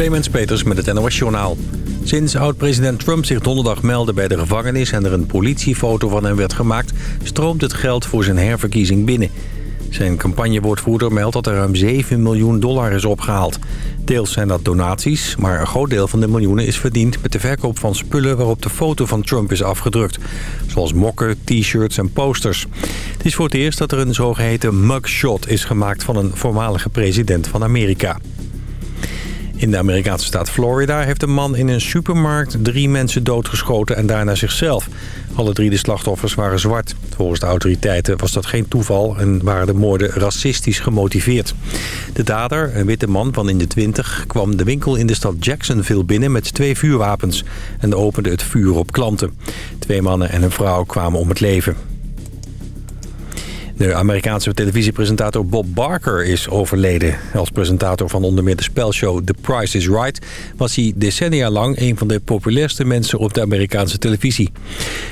Clemens Peters met het NOS Journaal. Sinds oud-president Trump zich donderdag meldde bij de gevangenis... en er een politiefoto van hem werd gemaakt... stroomt het geld voor zijn herverkiezing binnen. Zijn campagnewoordvoerder meldt dat er ruim 7 miljoen dollar is opgehaald. Deels zijn dat donaties, maar een groot deel van de miljoenen is verdiend... met de verkoop van spullen waarop de foto van Trump is afgedrukt. Zoals mokken, t-shirts en posters. Het is voor het eerst dat er een zogeheten mugshot is gemaakt... van een voormalige president van Amerika. In de Amerikaanse staat Florida heeft een man in een supermarkt drie mensen doodgeschoten en daarna zichzelf. Alle drie de slachtoffers waren zwart. Volgens de autoriteiten was dat geen toeval en waren de moorden racistisch gemotiveerd. De dader, een witte man van in de twintig, kwam de winkel in de stad Jacksonville binnen met twee vuurwapens en opende het vuur op klanten. Twee mannen en een vrouw kwamen om het leven. De Amerikaanse televisiepresentator Bob Barker is overleden. Als presentator van onder meer de spelshow The Price is Right... was hij decennia lang een van de populairste mensen op de Amerikaanse televisie.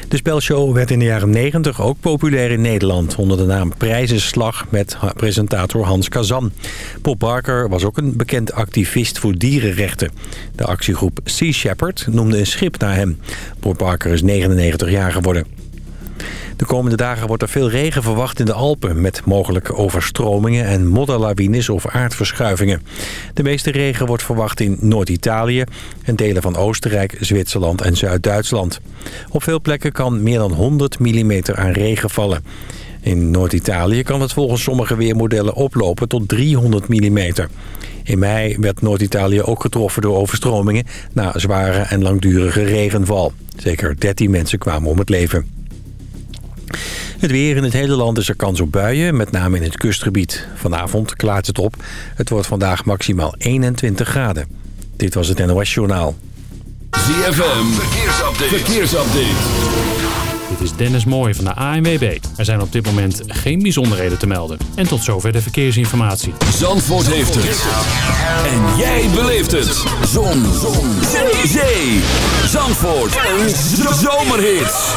De spelshow werd in de jaren 90 ook populair in Nederland... onder de naam Prijzenslag met presentator Hans Kazan. Bob Barker was ook een bekend activist voor dierenrechten. De actiegroep Sea Shepherd noemde een schip naar hem. Bob Barker is 99 jaar geworden. De komende dagen wordt er veel regen verwacht in de Alpen... met mogelijke overstromingen en modderlawines of aardverschuivingen. De meeste regen wordt verwacht in Noord-Italië... en delen van Oostenrijk, Zwitserland en Zuid-Duitsland. Op veel plekken kan meer dan 100 mm aan regen vallen. In Noord-Italië kan het volgens sommige weermodellen oplopen tot 300 mm. In mei werd Noord-Italië ook getroffen door overstromingen... na zware en langdurige regenval. Zeker 13 mensen kwamen om het leven. Het weer in het hele land is er kans op buien, met name in het kustgebied. Vanavond klaart het op. Het wordt vandaag maximaal 21 graden. Dit was het NOS Journaal. ZFM, verkeersupdate. verkeersupdate. Dit is Dennis Mooij van de ANWB. Er zijn op dit moment geen bijzonderheden te melden. En tot zover de verkeersinformatie. Zandvoort heeft het. En jij beleeft het. Zon. Zon. Zee. Zandvoort. Een zomerhit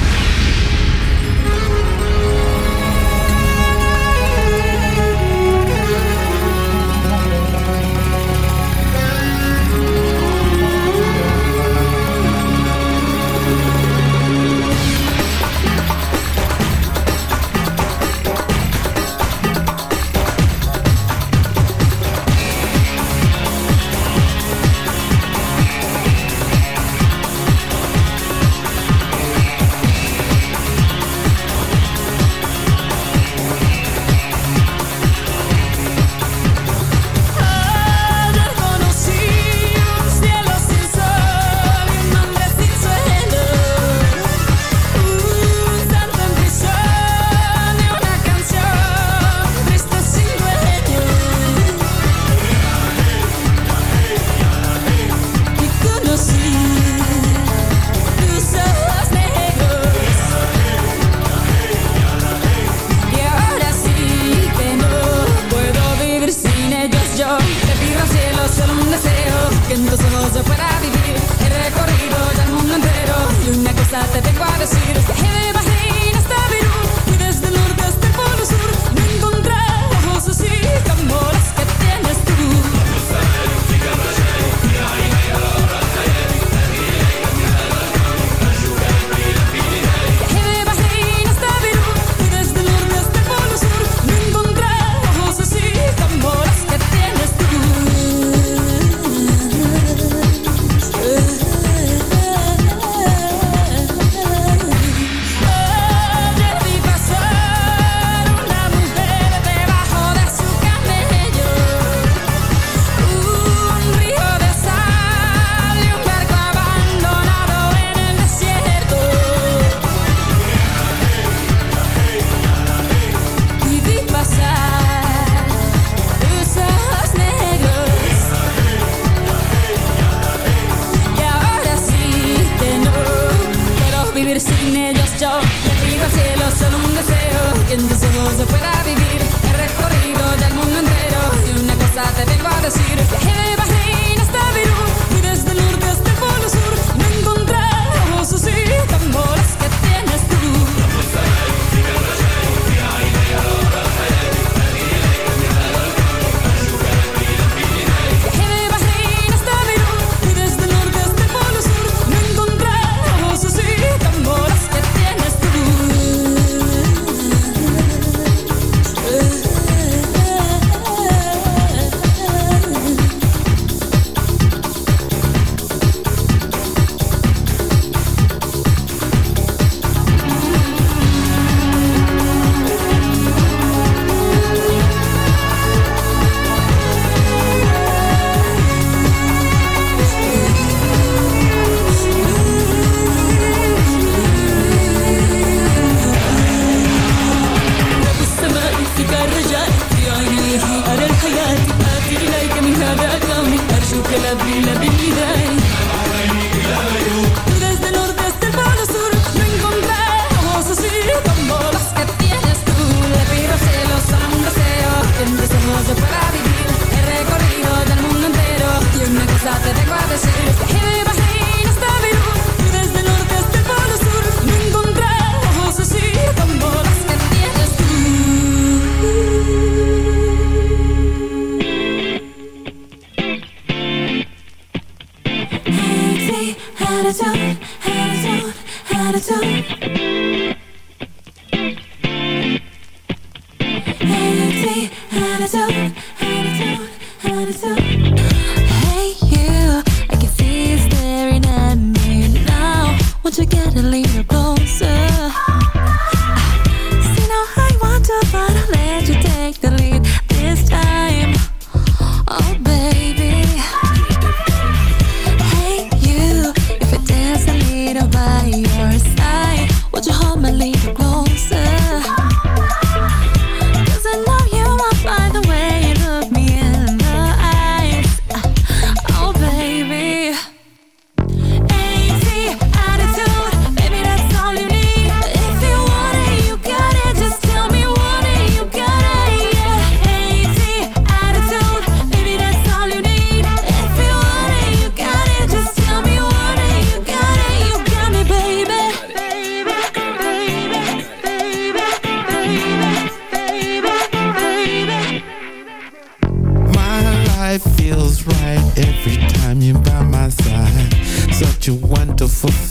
for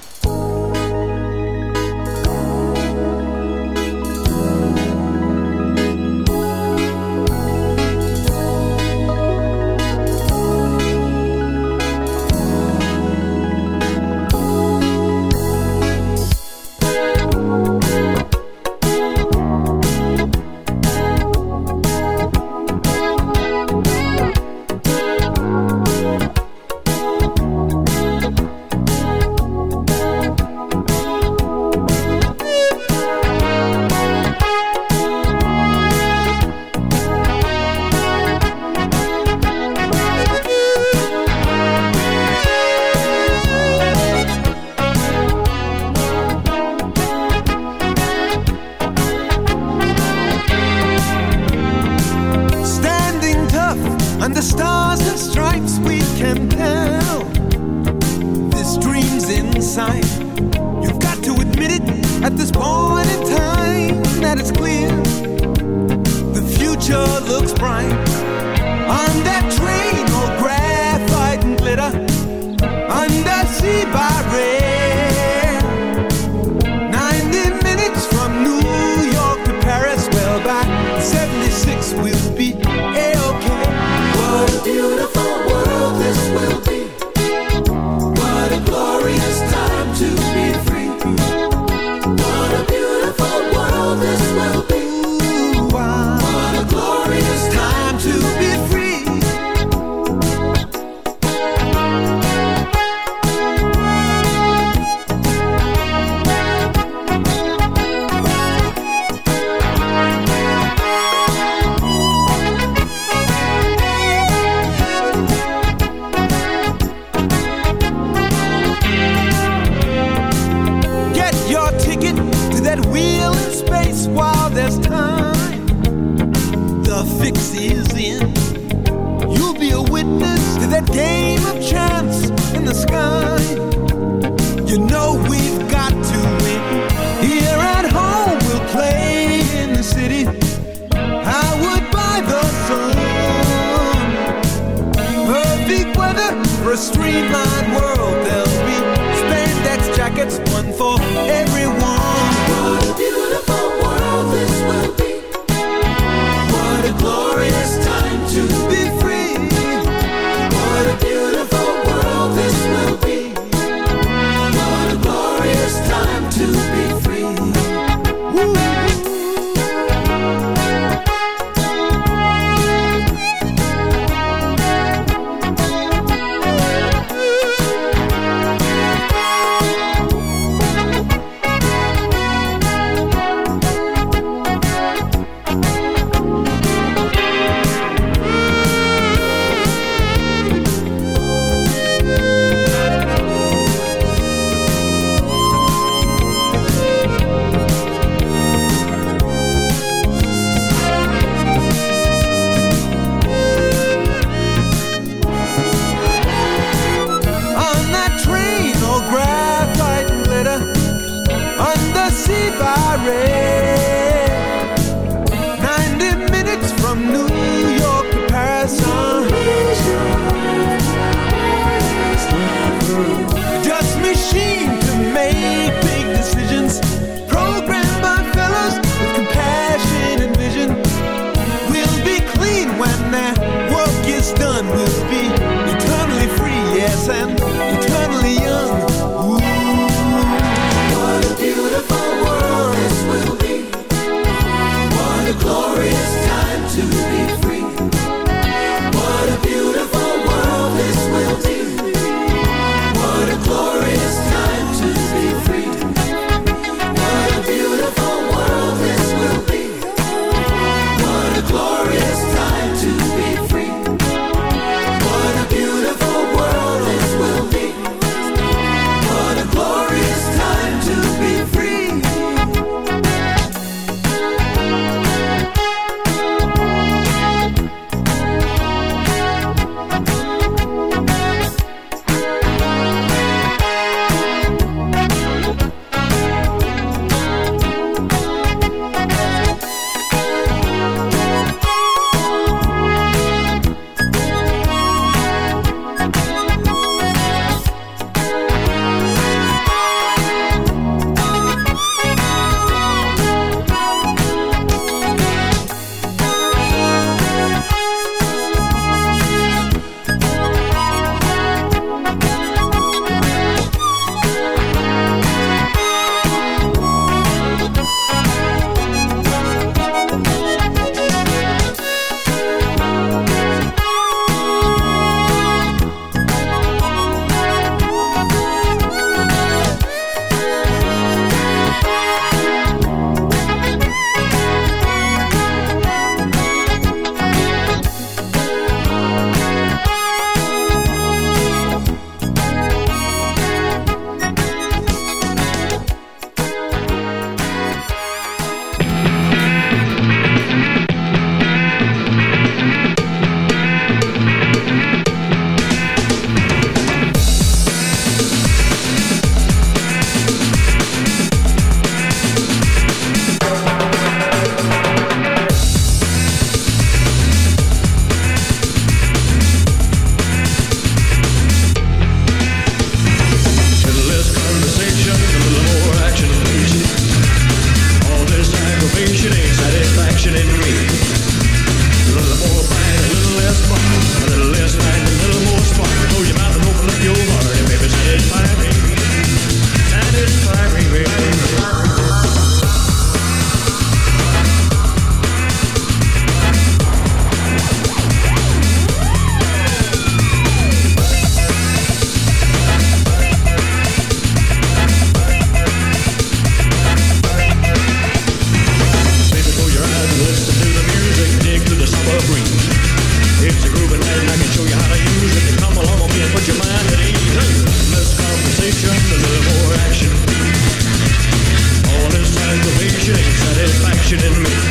passion in me.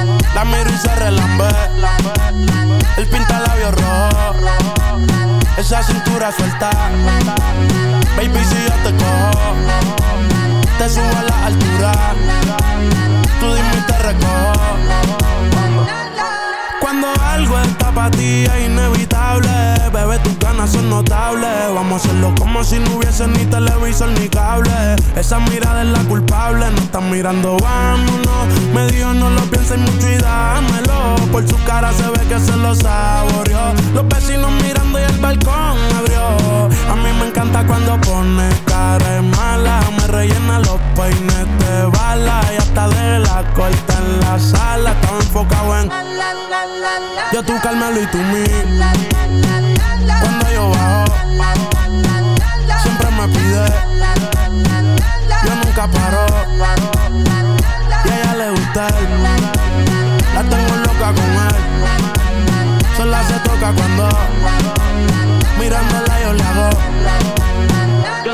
La miro y se relambe. El pinta labios rojo. esa cintura suelta. Baby, si yo te cojo, te subo a la altura. Tú dime y te recojo. Cuando algo está para ti es inevitable, bebé, tus ganas son notables. Vamos a hacerlo como si no hubiese ni televisor ni cable. Esa mirada es la culpable, no están mirando, vámonos. Me dijo no lo pienses mucho. Su cara se ve que se lo saboreó. Los vecinos mirando y el balcón abrió. A mí me encanta cuando pone cara mala. Me rellena los peines de bala y hasta de la corta en la sala. Estaba enfocado en yo tú Carmelo y tú mí. Cuando yo bajo, siempre me pide. Yo nunca paro. Y a ella le gusta. Toca cuando mirándola yo le hago. Yo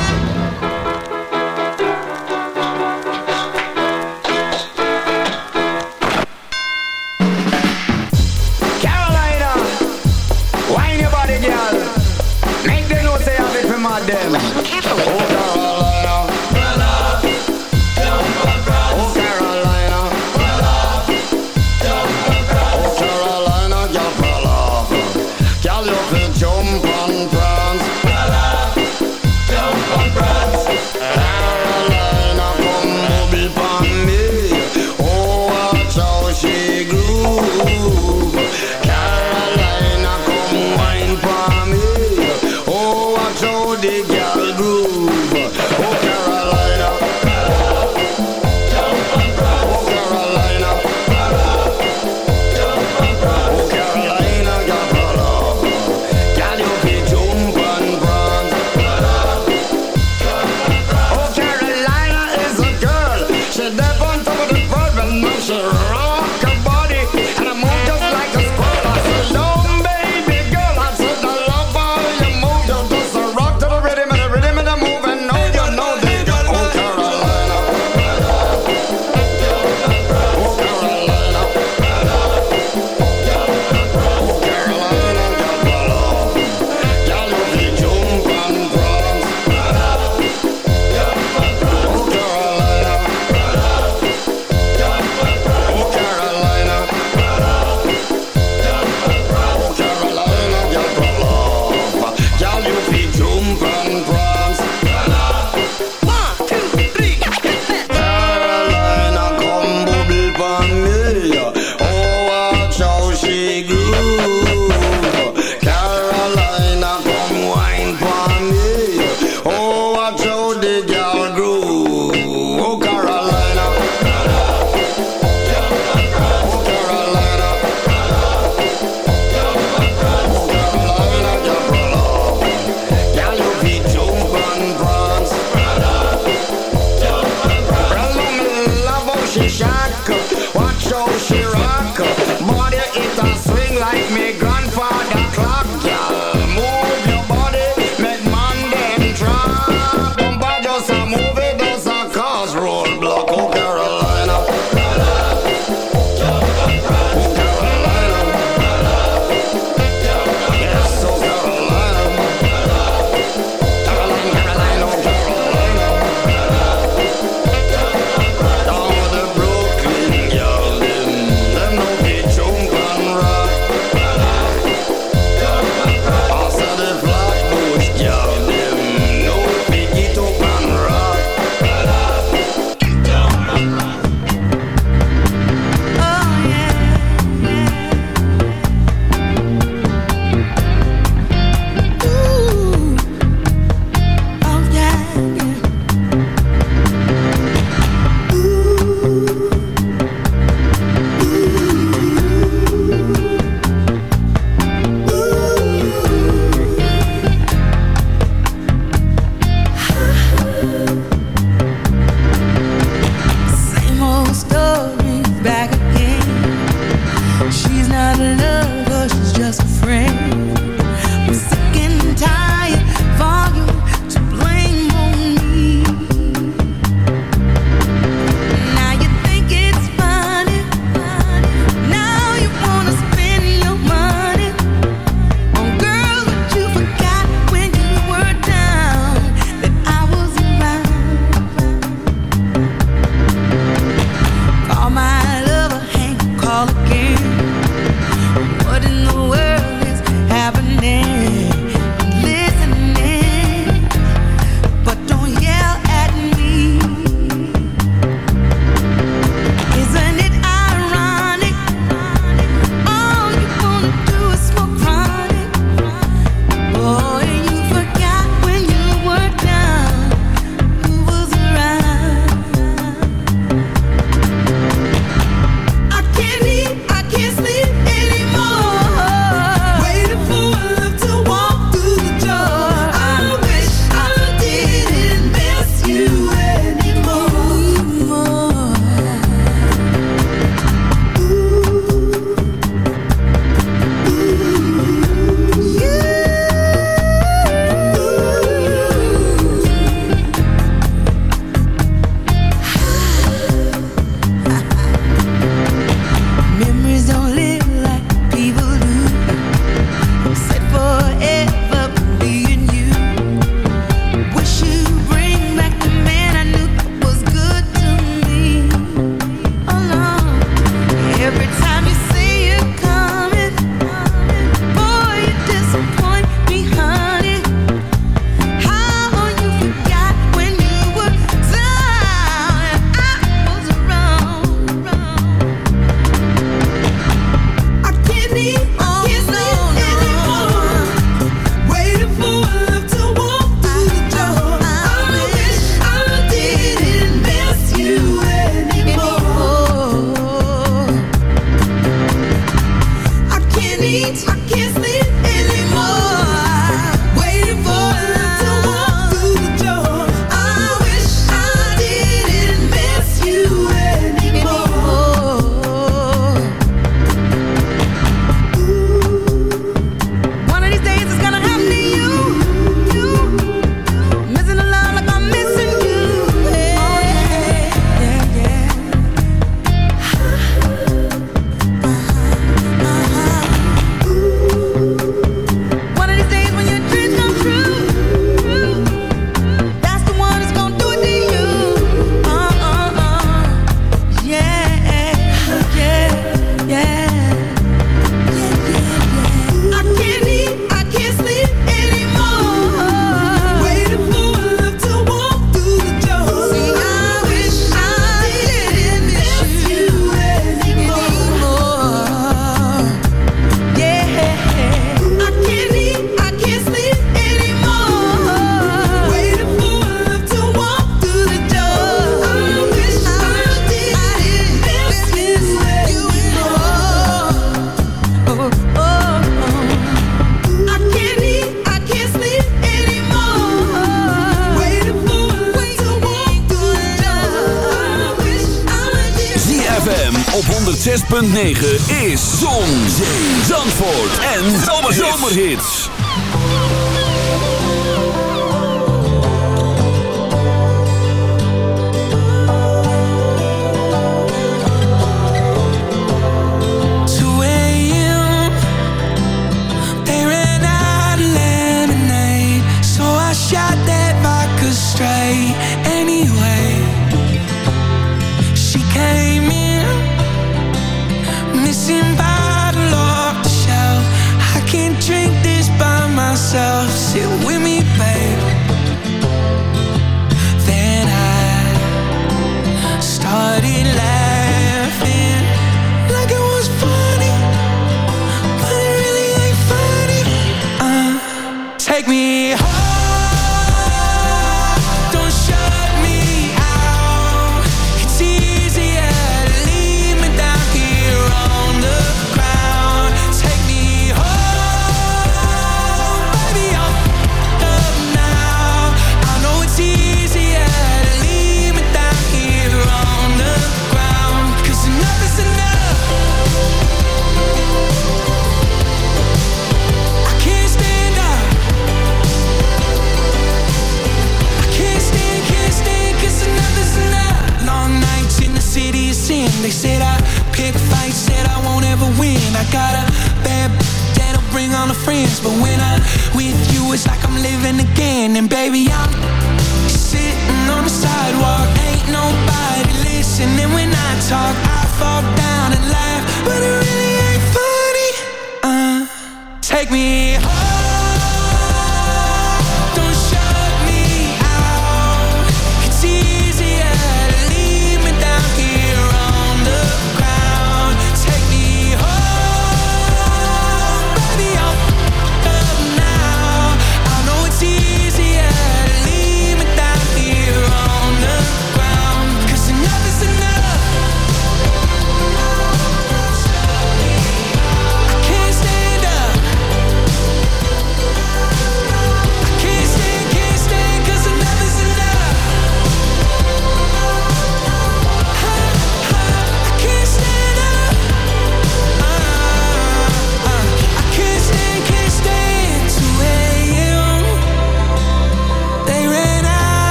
106.9